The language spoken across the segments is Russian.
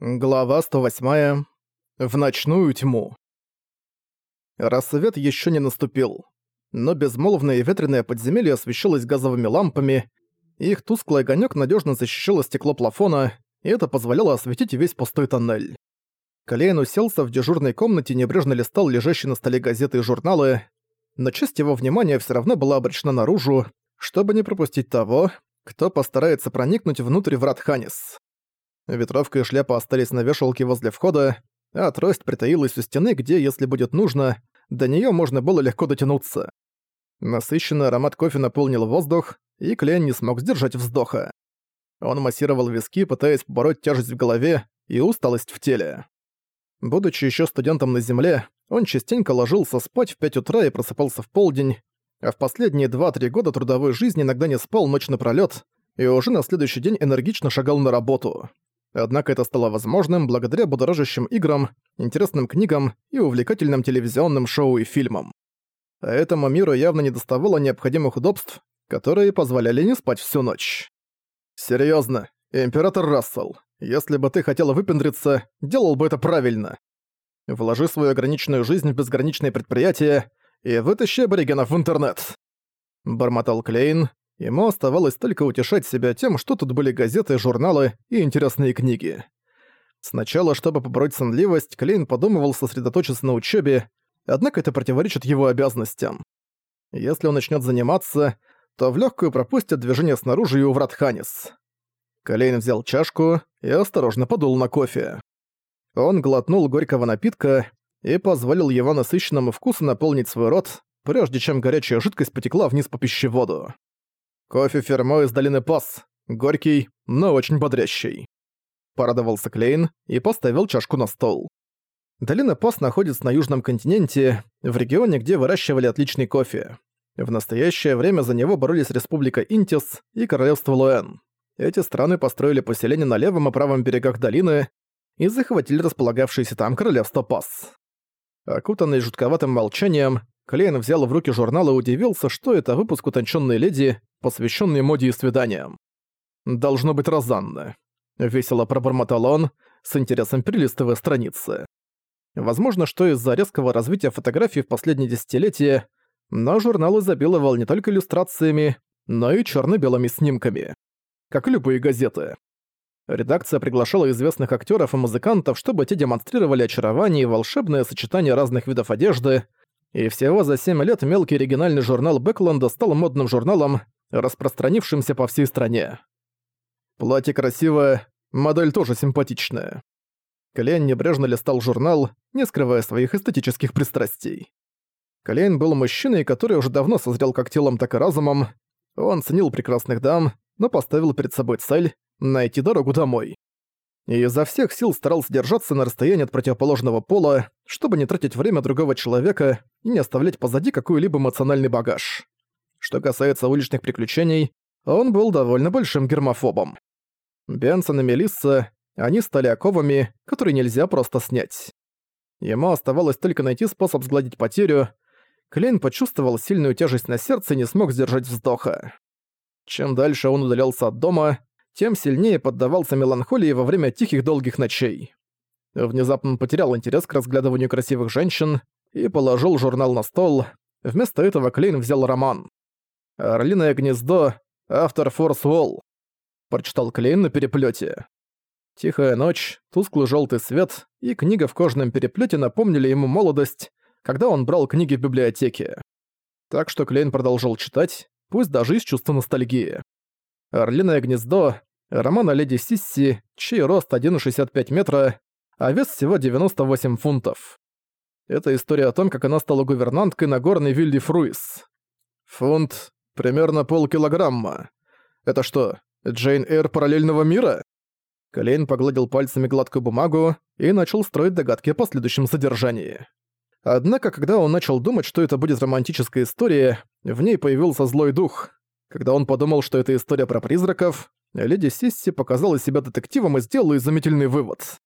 Глава 108. В ночную тьму. Рассвет еще не наступил, но безмолвное и ветреное подземелье освещалось газовыми лампами, их тусклый огонек надежно защищало стекло плафона, и это позволяло осветить весь пустой тоннель. Калейн уселся в дежурной комнате и небрежно листал лежащие на столе газеты и журналы, но часть его внимания все равно была обречена наружу, чтобы не пропустить того, кто постарается проникнуть внутрь врат Ханис. Ветровка и шляпа остались на вешалке возле входа, а трость притаилась у стены, где, если будет нужно, до неё можно было легко дотянуться. Насыщенный аромат кофе наполнил воздух, и Клен не смог сдержать вздоха. Он массировал виски, пытаясь побороть тяжесть в голове и усталость в теле. Будучи ещё студентом на земле, он частенько ложился спать в 5 утра и просыпался в полдень, а в последние 2-3 года трудовой жизни иногда не спал ночь напролёт и уже на следующий день энергично шагал на работу. Однако это стало возможным благодаря будоражащим играм, интересным книгам и увлекательным телевизионным шоу и фильмам. А этому миру явно не доставало необходимых удобств, которые позволяли не спать всю ночь. Серьезно, император Рассел, если бы ты хотела выпендриться, делал бы это правильно. Вложи свою ограниченную жизнь в безграничные предприятия и вытащи аборигенов в интернет. Бормотал Клейн, Ему оставалось только утешать себя тем, что тут были газеты, журналы и интересные книги. Сначала, чтобы побороть сонливость, Клейн подумывал сосредоточиться на учебе, однако это противоречит его обязанностям. Если он начнет заниматься, то в легкую пропустит движение снаружи и у врат Ханис. Клейн взял чашку и осторожно подул на кофе. Он глотнул горького напитка и позволил его насыщенному вкусу наполнить свой рот, прежде чем горячая жидкость потекла вниз по пищеводу. Кофе фермо из долины Пас. Горький, но очень бодрящий. Порадовался Клейн и поставил чашку на стол. Долина Пас находится на южном континенте, в регионе, где выращивали отличный кофе. В настоящее время за него боролись Республика Интис и Королевство Луэн. Эти страны построили поселения на левом и правом берегах долины и захватили располагавшееся там Королевство Пас. Окутанный жутковатым молчанием, Клейн взял в руки журнал и удивился, что это выпуск утонченной леди, посвященный моде и свиданиям. «Должно быть Розанна», — весело пробормотал он, с интересом перелистывая страницы. Возможно, что из-за резкого развития фотографий в последние десятилетия, но журнал изобиловал не только иллюстрациями, но и черно белыми снимками. Как и любые газеты. Редакция приглашала известных актеров и музыкантов, чтобы те демонстрировали очарование и волшебное сочетание разных видов одежды, и всего за 7 лет мелкий оригинальный журнал Бэкленда стал модным журналом, распространившимся по всей стране. Платье красивое, модель тоже симпатичная. Клейн небрежно листал журнал, не скрывая своих эстетических пристрастий. Клейн был мужчиной, который уже давно созрел как телом, так и разумом. Он ценил прекрасных дам, но поставил перед собой цель — найти дорогу домой и изо всех сил старался держаться на расстоянии от противоположного пола, чтобы не тратить время другого человека и не оставлять позади какой-либо эмоциональный багаж. Что касается уличных приключений, он был довольно большим гермофобом. Бенсон и Мелисса, они стали оковами, которые нельзя просто снять. Ему оставалось только найти способ сгладить потерю. Клейн почувствовал сильную тяжесть на сердце и не смог сдержать вздоха. Чем дальше он удалялся от дома, тем сильнее поддавался меланхолии во время тихих долгих ночей. Внезапно потерял интерес к разглядыванию красивых женщин и положил журнал на стол. Вместо этого Клейн взял роман. «Орлиное гнездо», автор Форс Уолл. Прочитал Клейн на переплете. Тихая ночь, тусклый желтый свет и книга в кожаном переплете напомнили ему молодость, когда он брал книги в библиотеке. Так что Клейн продолжал читать, пусть даже из чувства ностальгии. «Орлиное гнездо» роман о леди Сисси, чей рост 1,65 метра, а вес всего 98 фунтов. Это история о том, как она стала гувернанткой на горной вилле Фруис. Фунт — примерно полкилограмма. Это что, Джейн Эйр параллельного мира? Колейн погладил пальцами гладкую бумагу и начал строить догадки о последующем содержании. Однако, когда он начал думать, что это будет романтическая история, в ней появился злой дух. Когда он подумал, что это история про призраков, леди Сисси показала себя детективом и сделала изумительный вывод.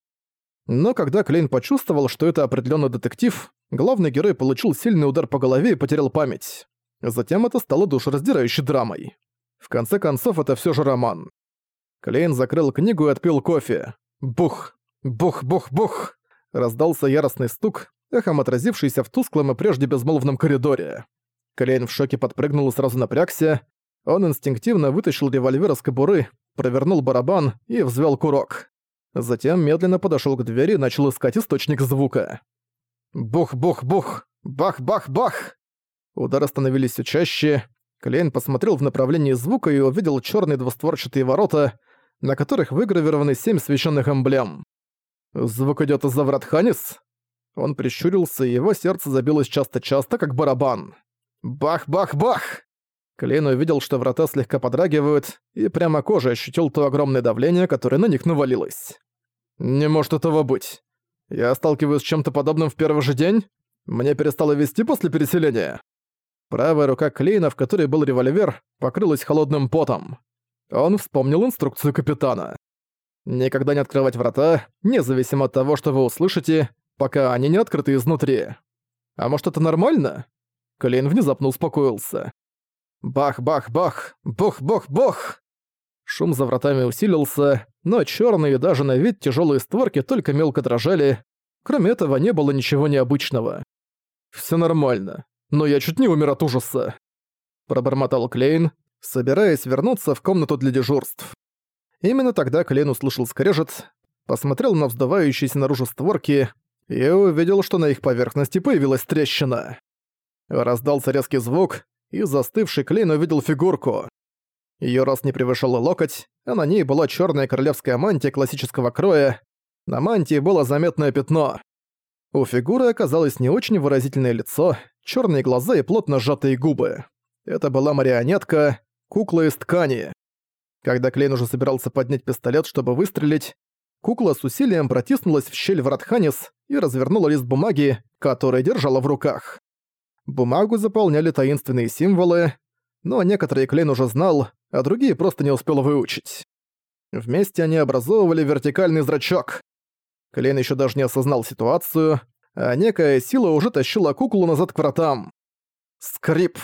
Но когда Клейн почувствовал, что это определенный детектив, главный герой получил сильный удар по голове и потерял память. Затем это стало душераздирающей драмой. В конце концов, это все же роман. Клейн закрыл книгу и отпил кофе. Бух! Бух-бух-бух! Раздался яростный стук, эхом отразившийся в тусклом и прежде безмолвном коридоре. Клейн в шоке подпрыгнул и сразу напрягся. Он инстинктивно вытащил револьвер из кобуры, провернул барабан и взвел курок. Затем медленно подошел к двери и начал искать источник звука. Бух-бух-бух! Бах-бах-бах! Удары становились все чаще. Клейн посмотрел в направлении звука и увидел черные двустворчатые ворота, на которых выгравированы семь священных эмблем. Звук идёт из-за врат Ханис? Он прищурился, и его сердце забилось часто-часто, как барабан. Бах-бах-бах! Клейн увидел, что врата слегка подрагивают, и прямо кожей ощутил то огромное давление, которое на них навалилось. «Не может этого быть. Я сталкиваюсь с чем-то подобным в первый же день? Мне перестало вести после переселения?» Правая рука Клейна, в которой был револьвер, покрылась холодным потом. Он вспомнил инструкцию капитана. Никогда не открывать врата, независимо от того, что вы услышите, пока они не открыты изнутри. А может это нормально? Клейн внезапно успокоился. Бах-бах-бах! Бух-бух-бух! Шум за вратами усилился, но черные даже на вид тяжелые створки только мелко дрожали. Кроме этого, не было ничего необычного. Все нормально, но я чуть не умер от ужаса. Пробормотал Клейн, собираясь вернуться в комнату для дежурств. Именно тогда Клейн услышал скрежет, посмотрел на вздувающиеся наружу створки и увидел, что на их поверхности появилась трещина. Раздался резкий звук, и застывший Клейн увидел фигурку. Её рост не превышал локоть, а на ней была чёрная королевская мантия классического кроя. На мантии было заметное пятно. У фигуры оказалось не очень выразительное лицо, чёрные глаза и плотно сжатые губы. Это была марионетка, кукла из ткани. Когда Клейн уже собирался поднять пистолет, чтобы выстрелить, кукла с усилием протиснулась в щель врат Ханис и развернула лист бумаги, который держала в руках. Бумагу заполняли таинственные символы, но некоторые Клейн уже знал, а другие просто не успел выучить. Вместе они образовывали вертикальный зрачок. Клейн еще даже не осознал ситуацию, а некая сила уже тащила куклу назад к вратам. Скрип.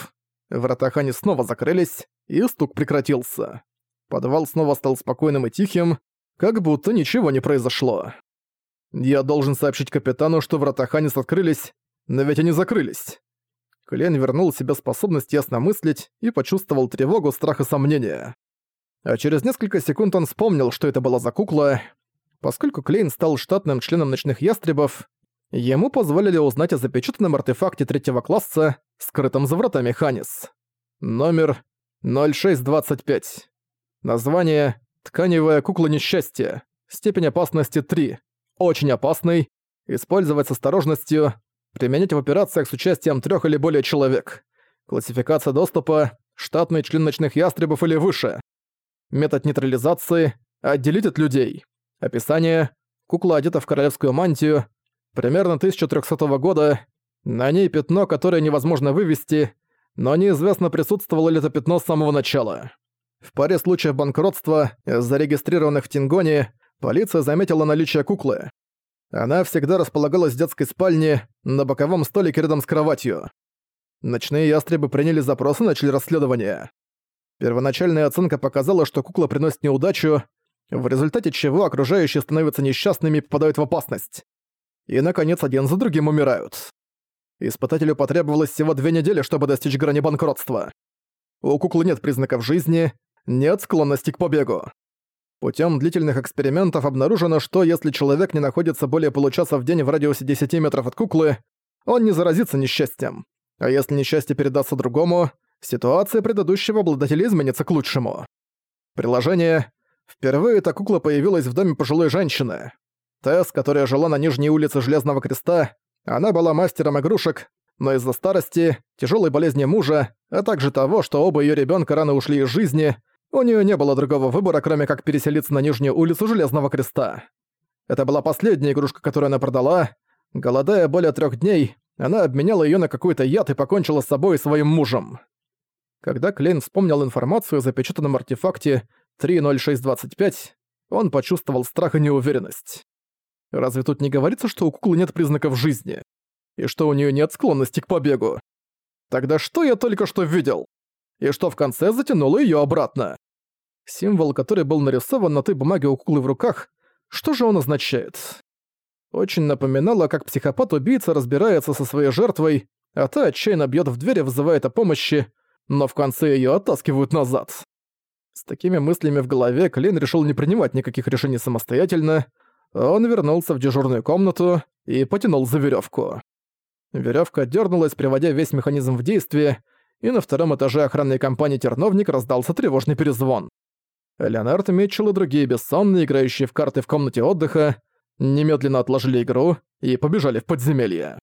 Врата Хани снова закрылись, и стук прекратился. Подвал снова стал спокойным и тихим, как будто ничего не произошло. Я должен сообщить капитану, что врата Ханис открылись, но ведь они закрылись. Клен вернул себе способность ясно мыслить и почувствовал тревогу, страх и сомнения. А через несколько секунд он вспомнил, что это была за кукла. Поскольку Клейн стал штатным членом ночных ястребов, ему позволили узнать о запечатанном артефакте третьего класса, скрытом за вратами Ханис. Номер 0625. Название «Тканевая кукла несчастья». Степень опасности 3. Очень опасный. Использовать с осторожностью. Применять в операциях с участием трех или более человек. Классификация доступа – штатный член ночных ястребов или выше. Метод нейтрализации – отделить от людей. Описание – кукла одета в королевскую мантию, примерно 1300 года, на ней пятно, которое невозможно вывести, но неизвестно, присутствовало ли это пятно с самого начала. В паре случаев банкротства, зарегистрированных в Тингоне, полиция заметила наличие куклы. Она всегда располагалась в детской спальне, на боковом столике рядом с кроватью. Ночные ястребы приняли запрос и начали расследование. Первоначальная оценка показала, что кукла приносит неудачу, в результате чего окружающие становятся несчастными и попадают в опасность. И, наконец, один за другим умирают. Испытателю потребовалось всего две недели, чтобы достичь грани банкротства. У куклы нет признаков жизни, нет склонности к побегу. Путем длительных экспериментов обнаружено, что если человек не находится более получаса в день в радиусе 10 метров от куклы, он не заразится несчастьем. А если несчастье передастся другому, ситуация предыдущего обладателя изменится к лучшему. Приложение. Впервые эта кукла появилась в доме пожилой женщины. Тесс, которая жила на нижней улице Железного Креста, она была мастером игрушек, но из-за старости, тяжелой болезни мужа, а также того, что оба ее ребенка рано ушли из жизни, у нее не было другого выбора, кроме как переселиться на нижнюю улицу Железного Креста. Это была последняя игрушка, которую она продала. Голодая более трех дней, она обменяла ее на какой-то яд и покончила с собой и своим мужем. Когда Клейн вспомнил информацию о запечатанном артефакте 30625, он почувствовал страх и неуверенность. Разве тут не говорится, что у куклы нет признаков жизни? И что у нее нет склонности к побегу? Тогда что я только что видел? И что в конце затянуло ее обратно? Символ, который был нарисован на той бумаге у куклы в руках, Что же он означает? Очень напоминало, как психопат-убийца разбирается со своей жертвой, а та отчаянно бьет в дверь и вызывает о помощи, но в конце ее оттаскивают назад. С такими мыслями в голове Клин решил не принимать никаких решений самостоятельно. Он вернулся в дежурную комнату и потянул за веревку. Веревка дернулась, приводя весь механизм в действие, и на втором этаже охранной компании «Терновник» раздался тревожный перезвон. Леонард Митчелл и другие бессонные, играющие в карты в комнате отдыха, немедленно отложили игру и побежали в подземелье.